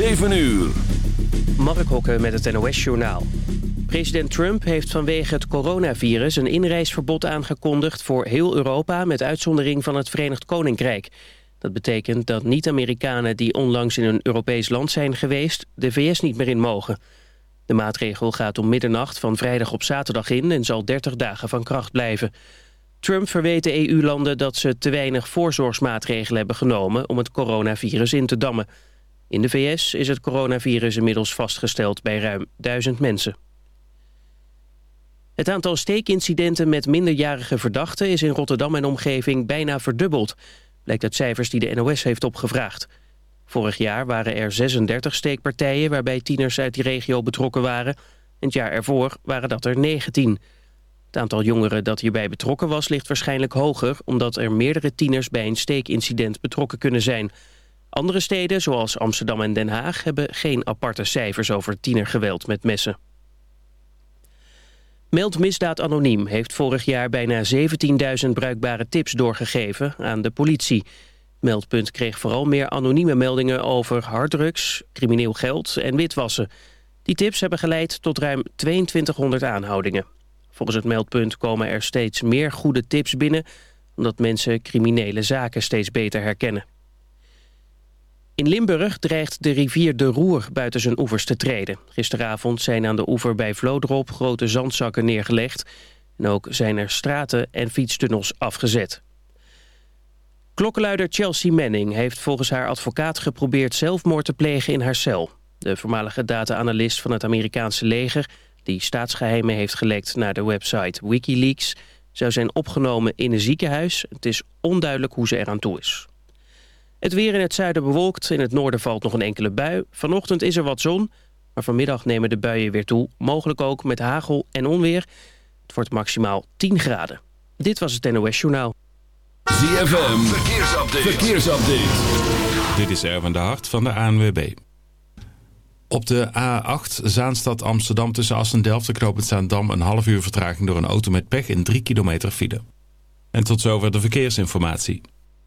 7 uur. Mark Hokken met het NOS-journaal. President Trump heeft vanwege het coronavirus een inreisverbod aangekondigd... voor heel Europa met uitzondering van het Verenigd Koninkrijk. Dat betekent dat niet-Amerikanen die onlangs in een Europees land zijn geweest... de VS niet meer in mogen. De maatregel gaat om middernacht van vrijdag op zaterdag in... en zal 30 dagen van kracht blijven. Trump verweet de EU-landen dat ze te weinig voorzorgsmaatregelen hebben genomen... om het coronavirus in te dammen. In de VS is het coronavirus inmiddels vastgesteld bij ruim duizend mensen. Het aantal steekincidenten met minderjarige verdachten is in Rotterdam en omgeving bijna verdubbeld. Blijkt uit cijfers die de NOS heeft opgevraagd. Vorig jaar waren er 36 steekpartijen waarbij tieners uit die regio betrokken waren. En het jaar ervoor waren dat er 19. Het aantal jongeren dat hierbij betrokken was ligt waarschijnlijk hoger... omdat er meerdere tieners bij een steekincident betrokken kunnen zijn. Andere steden, zoals Amsterdam en Den Haag... hebben geen aparte cijfers over tienergeweld met messen. Meld Misdaad Anoniem heeft vorig jaar bijna 17.000 bruikbare tips doorgegeven aan de politie. Meldpunt kreeg vooral meer anonieme meldingen over harddrugs, crimineel geld en witwassen. Die tips hebben geleid tot ruim 2200 aanhoudingen. Volgens het meldpunt komen er steeds meer goede tips binnen... omdat mensen criminele zaken steeds beter herkennen. In Limburg dreigt de rivier de Roer buiten zijn oevers te treden. Gisteravond zijn aan de oever bij Vlodrop grote zandzakken neergelegd. En ook zijn er straten en fietstunnels afgezet. Klokkenluider Chelsea Manning heeft volgens haar advocaat geprobeerd zelfmoord te plegen in haar cel. De voormalige data-analyst van het Amerikaanse leger, die staatsgeheimen heeft gelekt naar de website Wikileaks, zou zijn opgenomen in een ziekenhuis. Het is onduidelijk hoe ze eraan toe is. Het weer in het zuiden bewolkt, in het noorden valt nog een enkele bui. Vanochtend is er wat zon, maar vanmiddag nemen de buien weer toe. Mogelijk ook met hagel en onweer. Het wordt maximaal 10 graden. Dit was het NOS Journaal. ZFM, verkeersupdate. verkeersupdate. Dit is Erwin de Hart van de ANWB. Op de A8 Zaanstad Amsterdam tussen Assen-Delft en Knoopend Zaandam... een half uur vertraging door een auto met pech in 3 kilometer file. En tot zover de verkeersinformatie.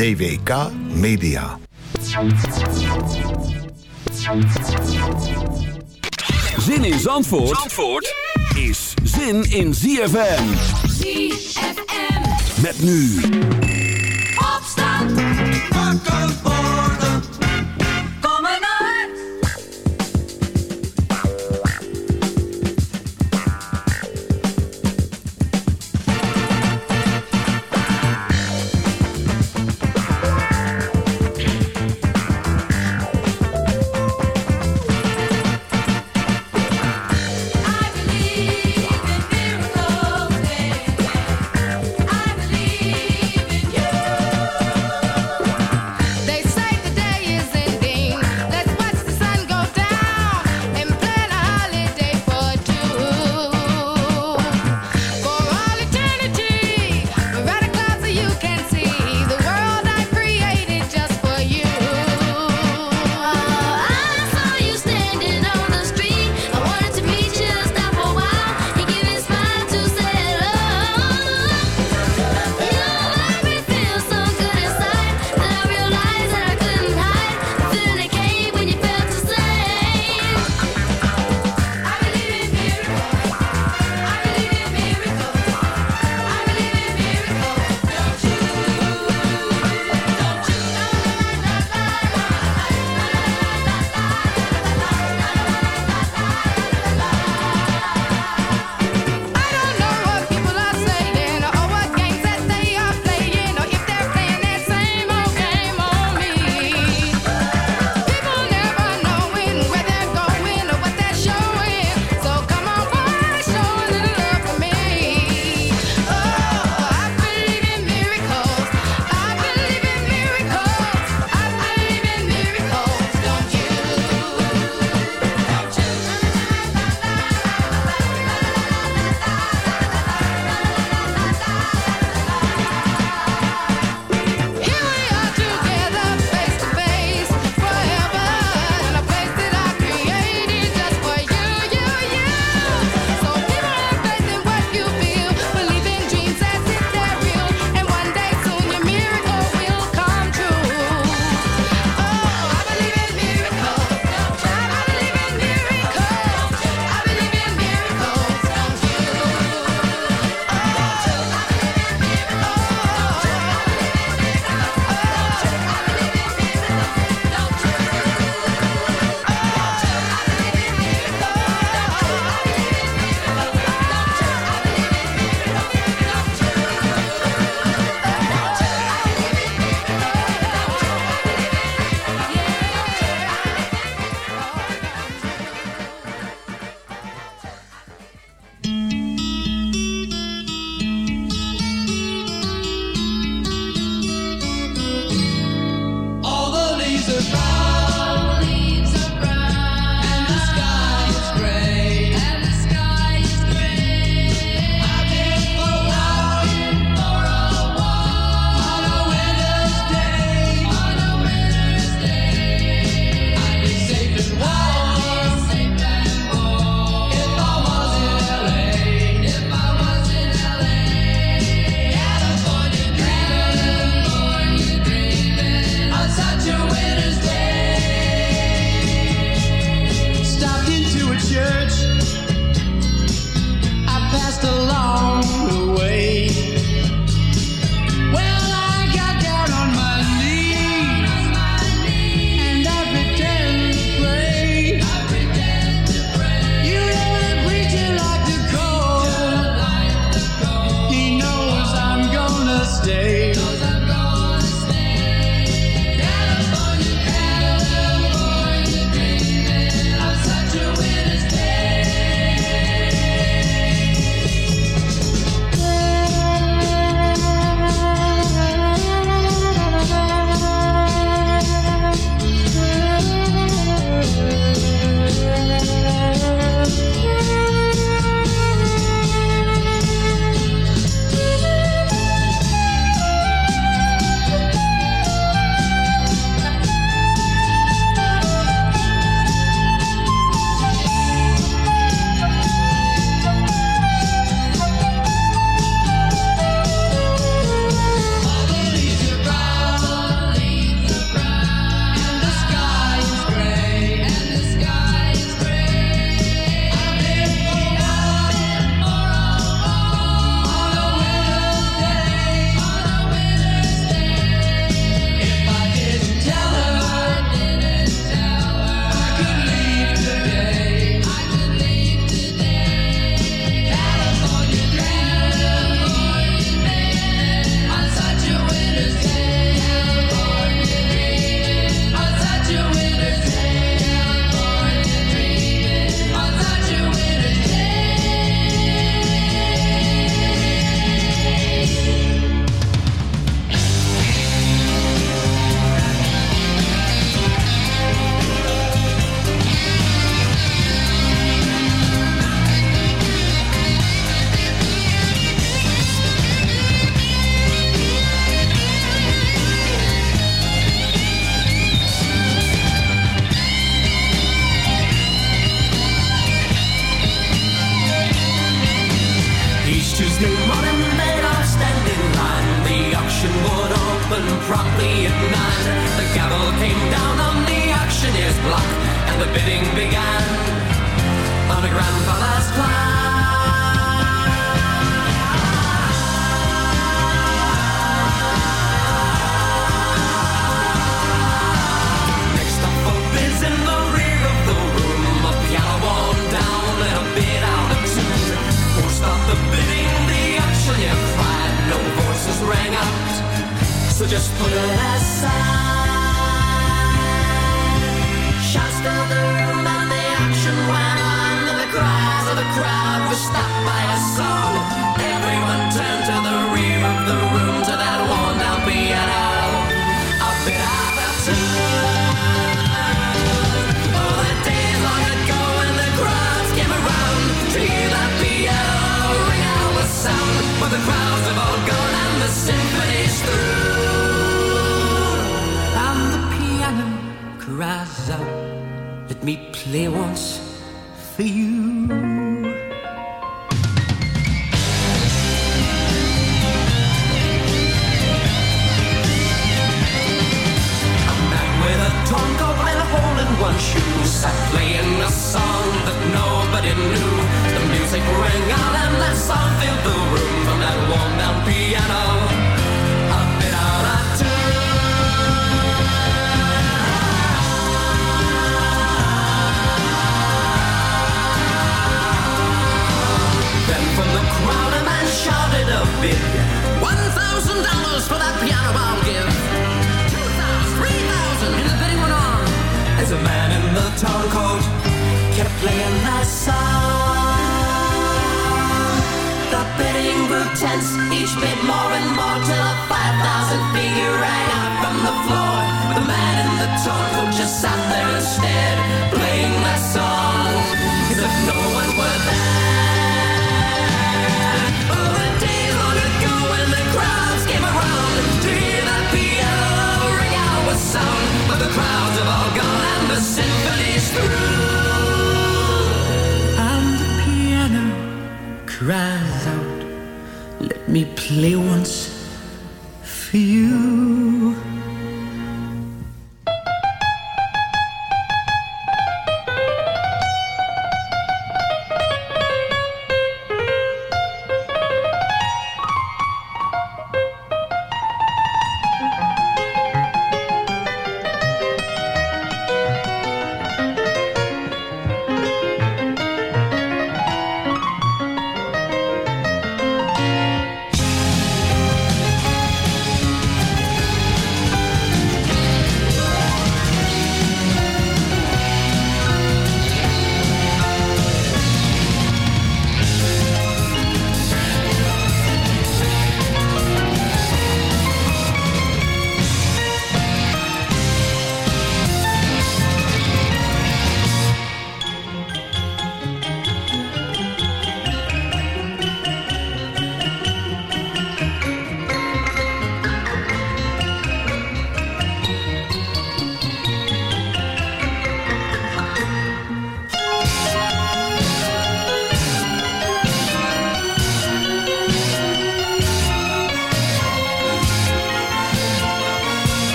DWK Media. Zin in Zandvoort, Zandvoort is zin in ZFM. ZFM. Met nu Opstand.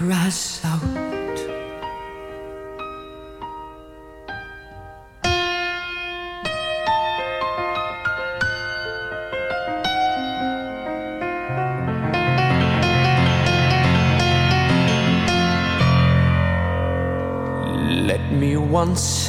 crash out. Let me once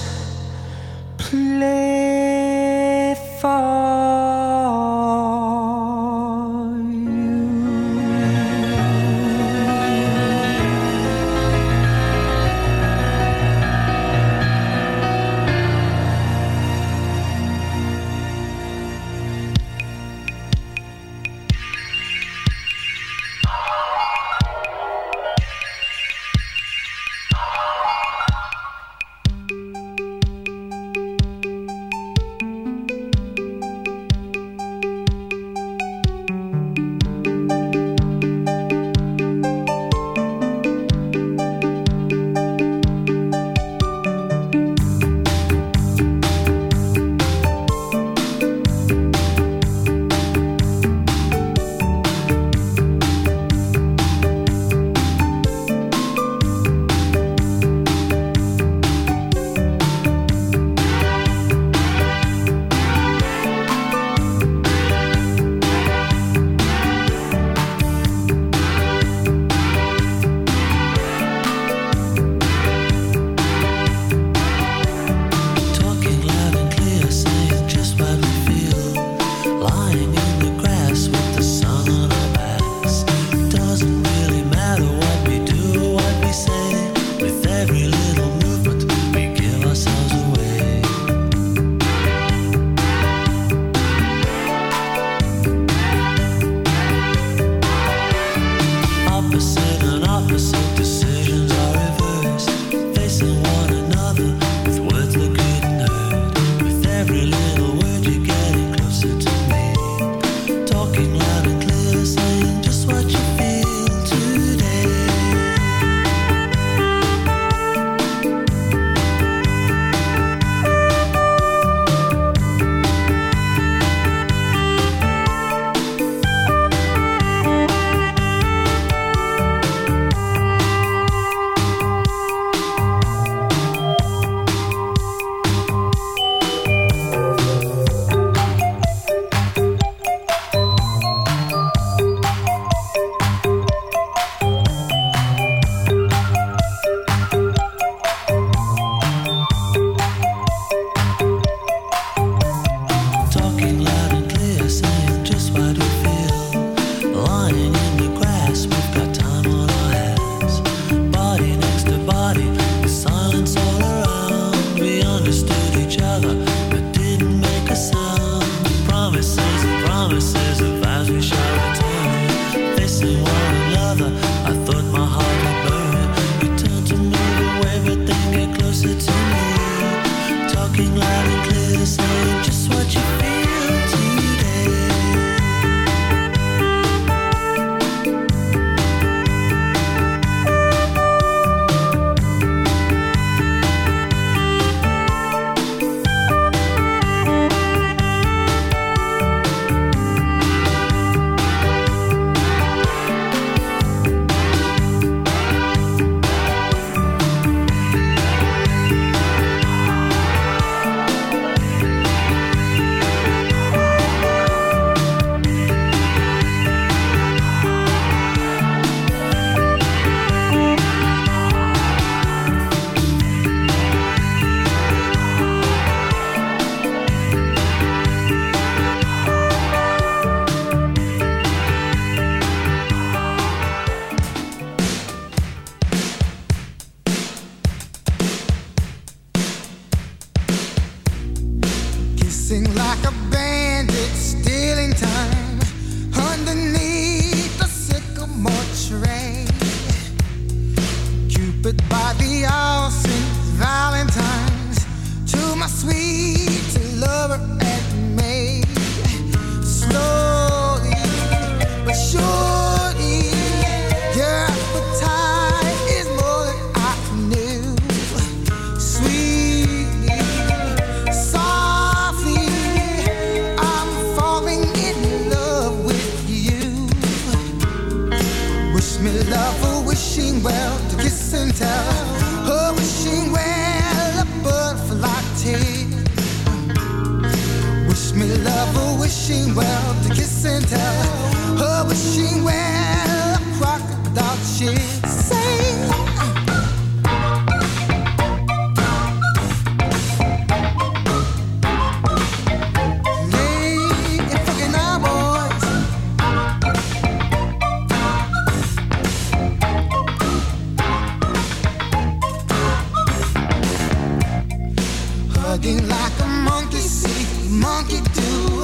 Looking like a monkey see, monkey do.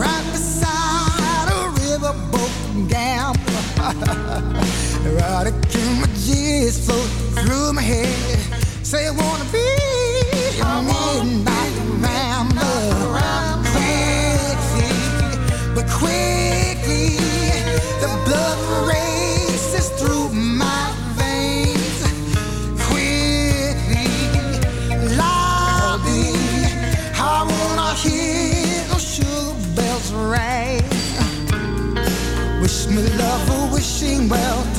Right beside a riverboat gambler. Erotic images float through my head. Say I wanna be a midnight. well.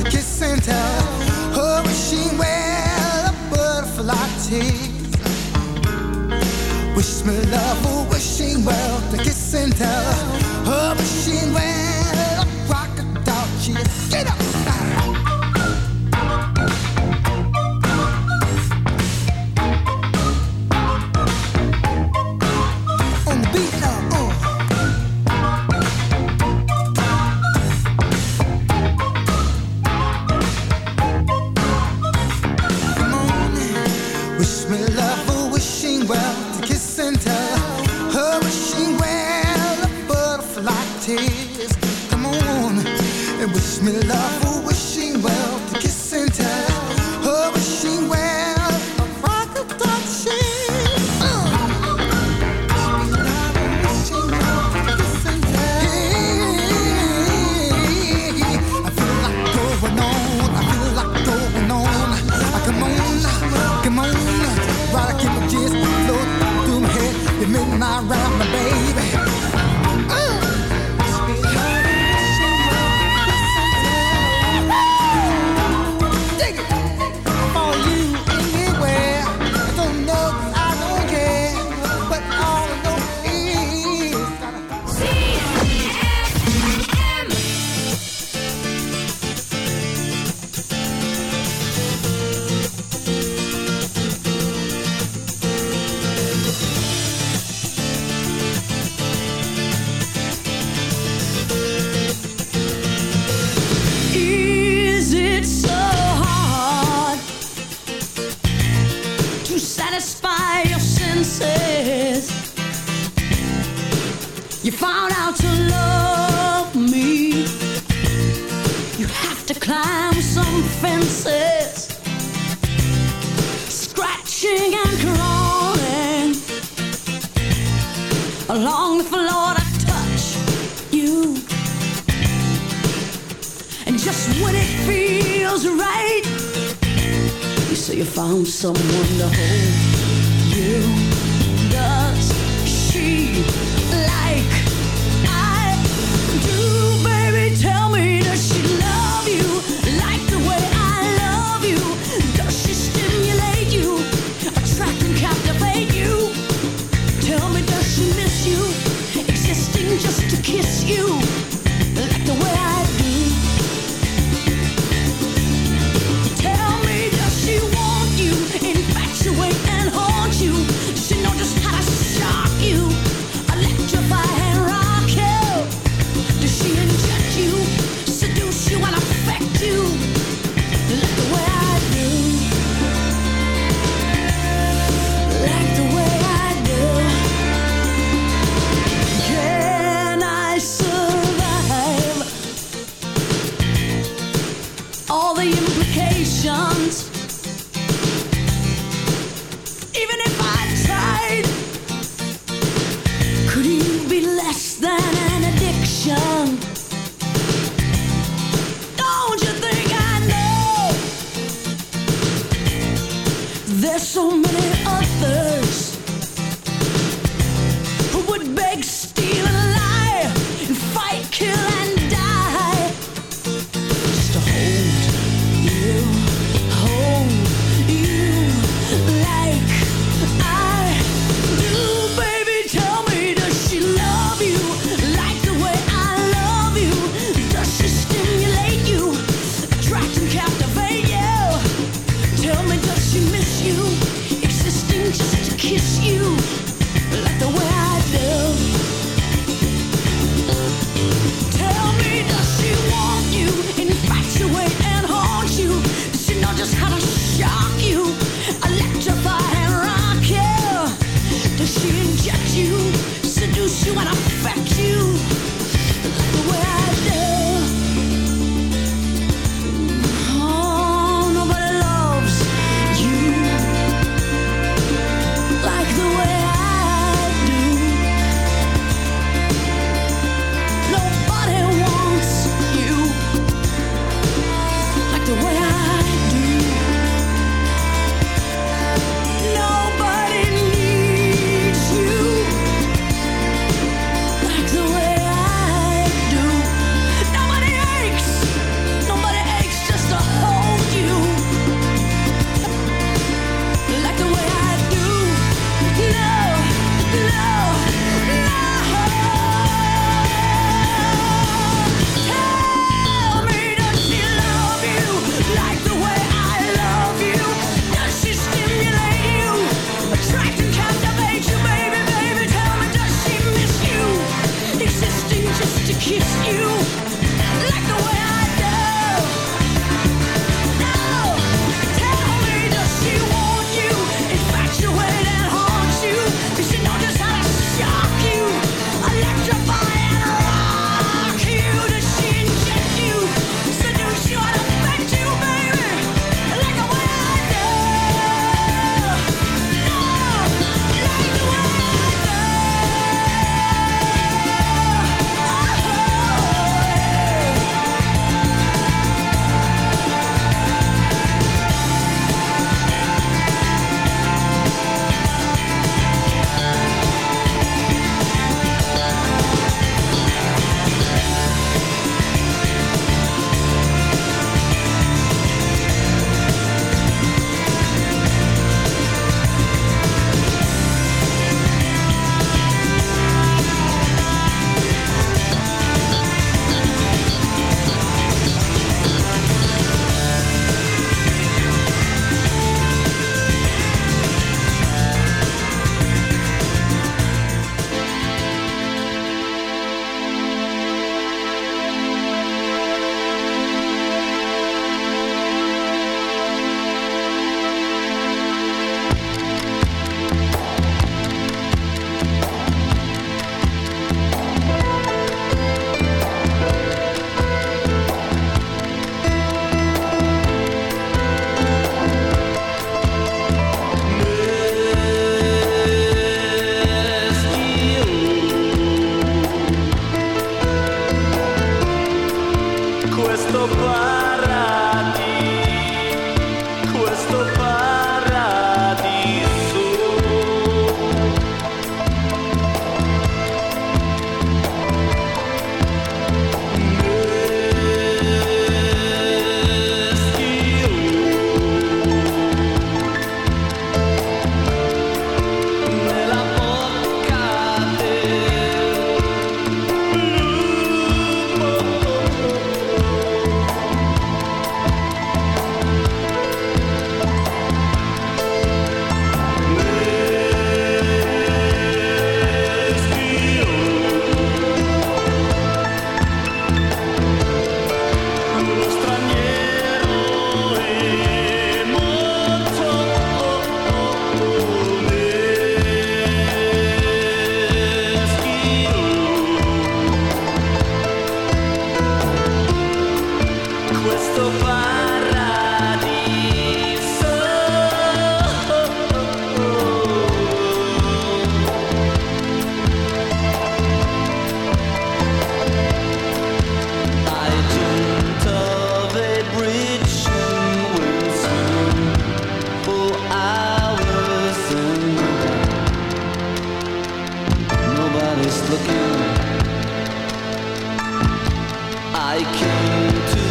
i came to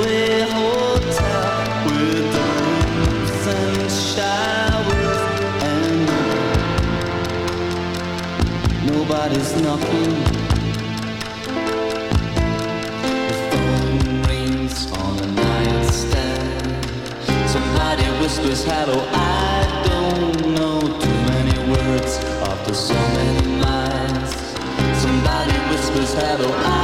with a nobody's knocking. The phone rings on the nightstand. Somebody whispers hello. I don't know too many words after so many miles. Somebody whispers hello.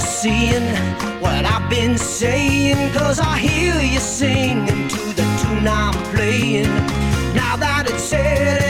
you're seeing what I've been saying. Cause I hear you singing to the tune I'm playing. Now that it's said,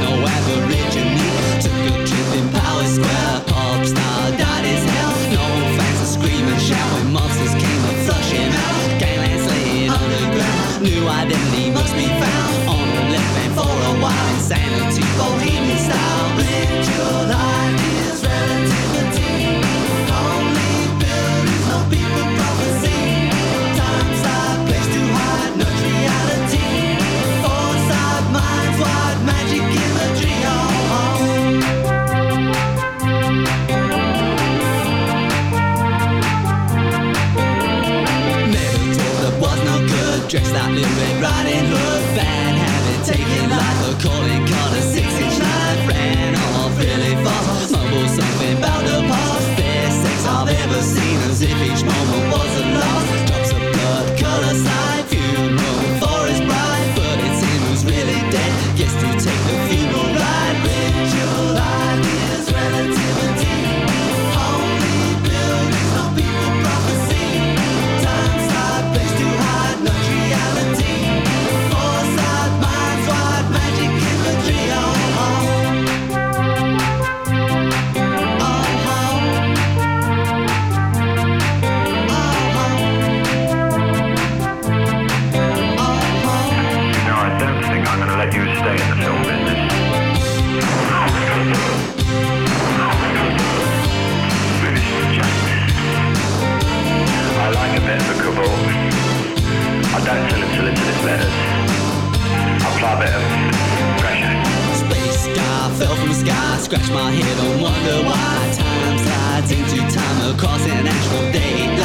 no ever. day.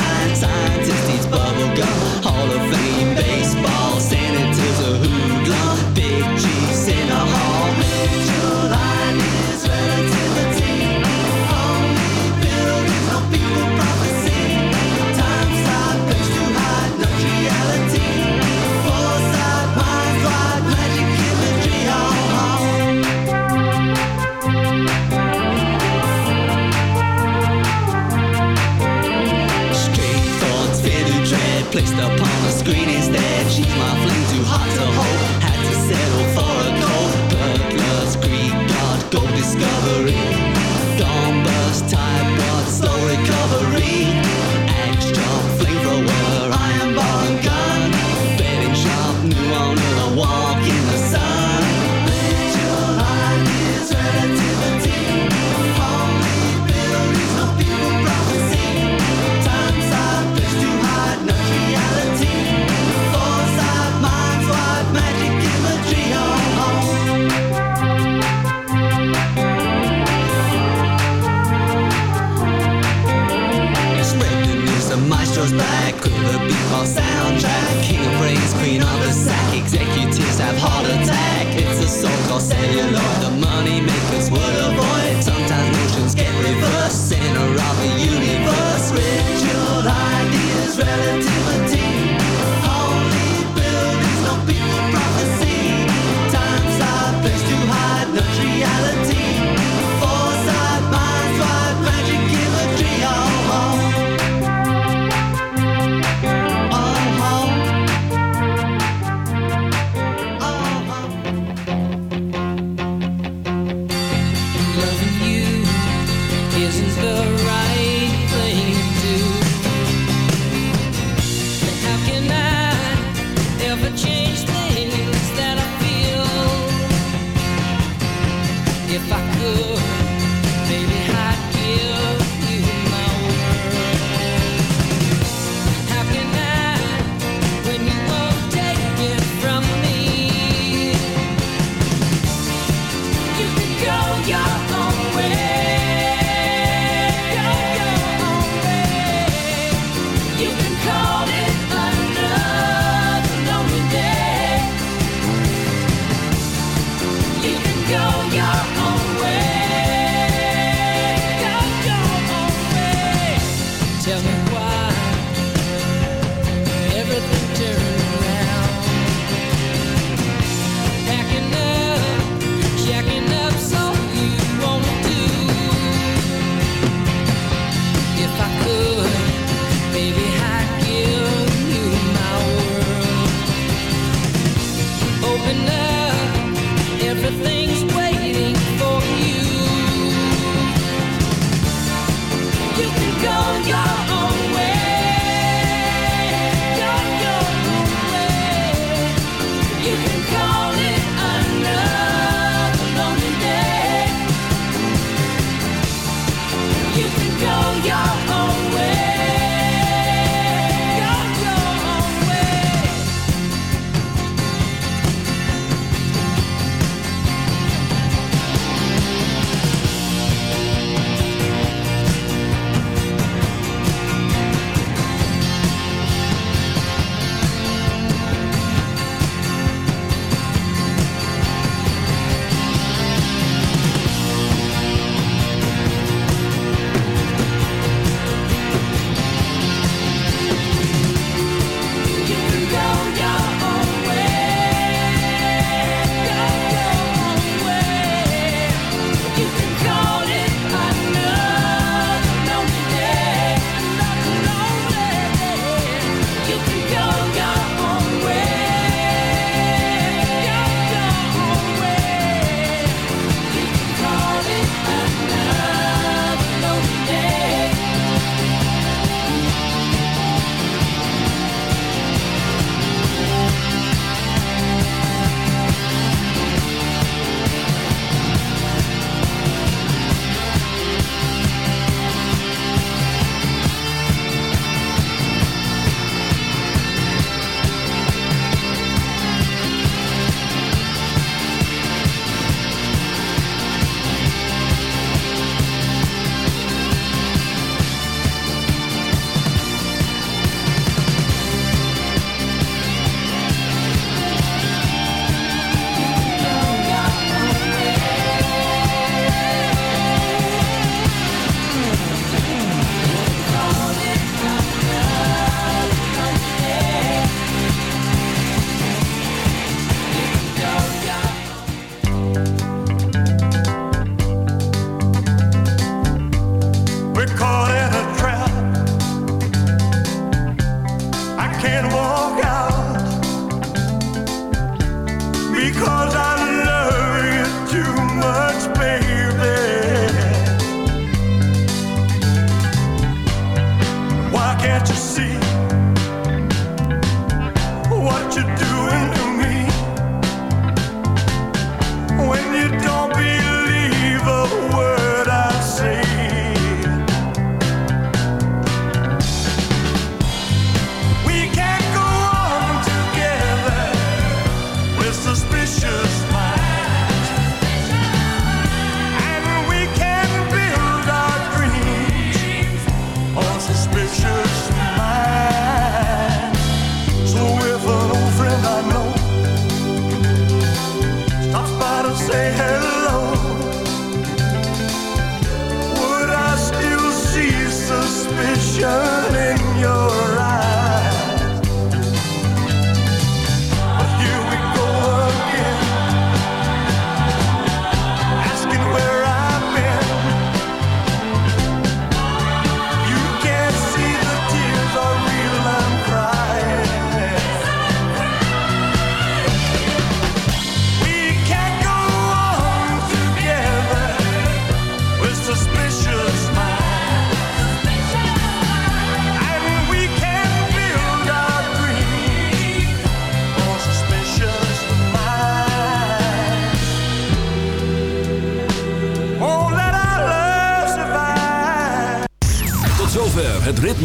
can't you see?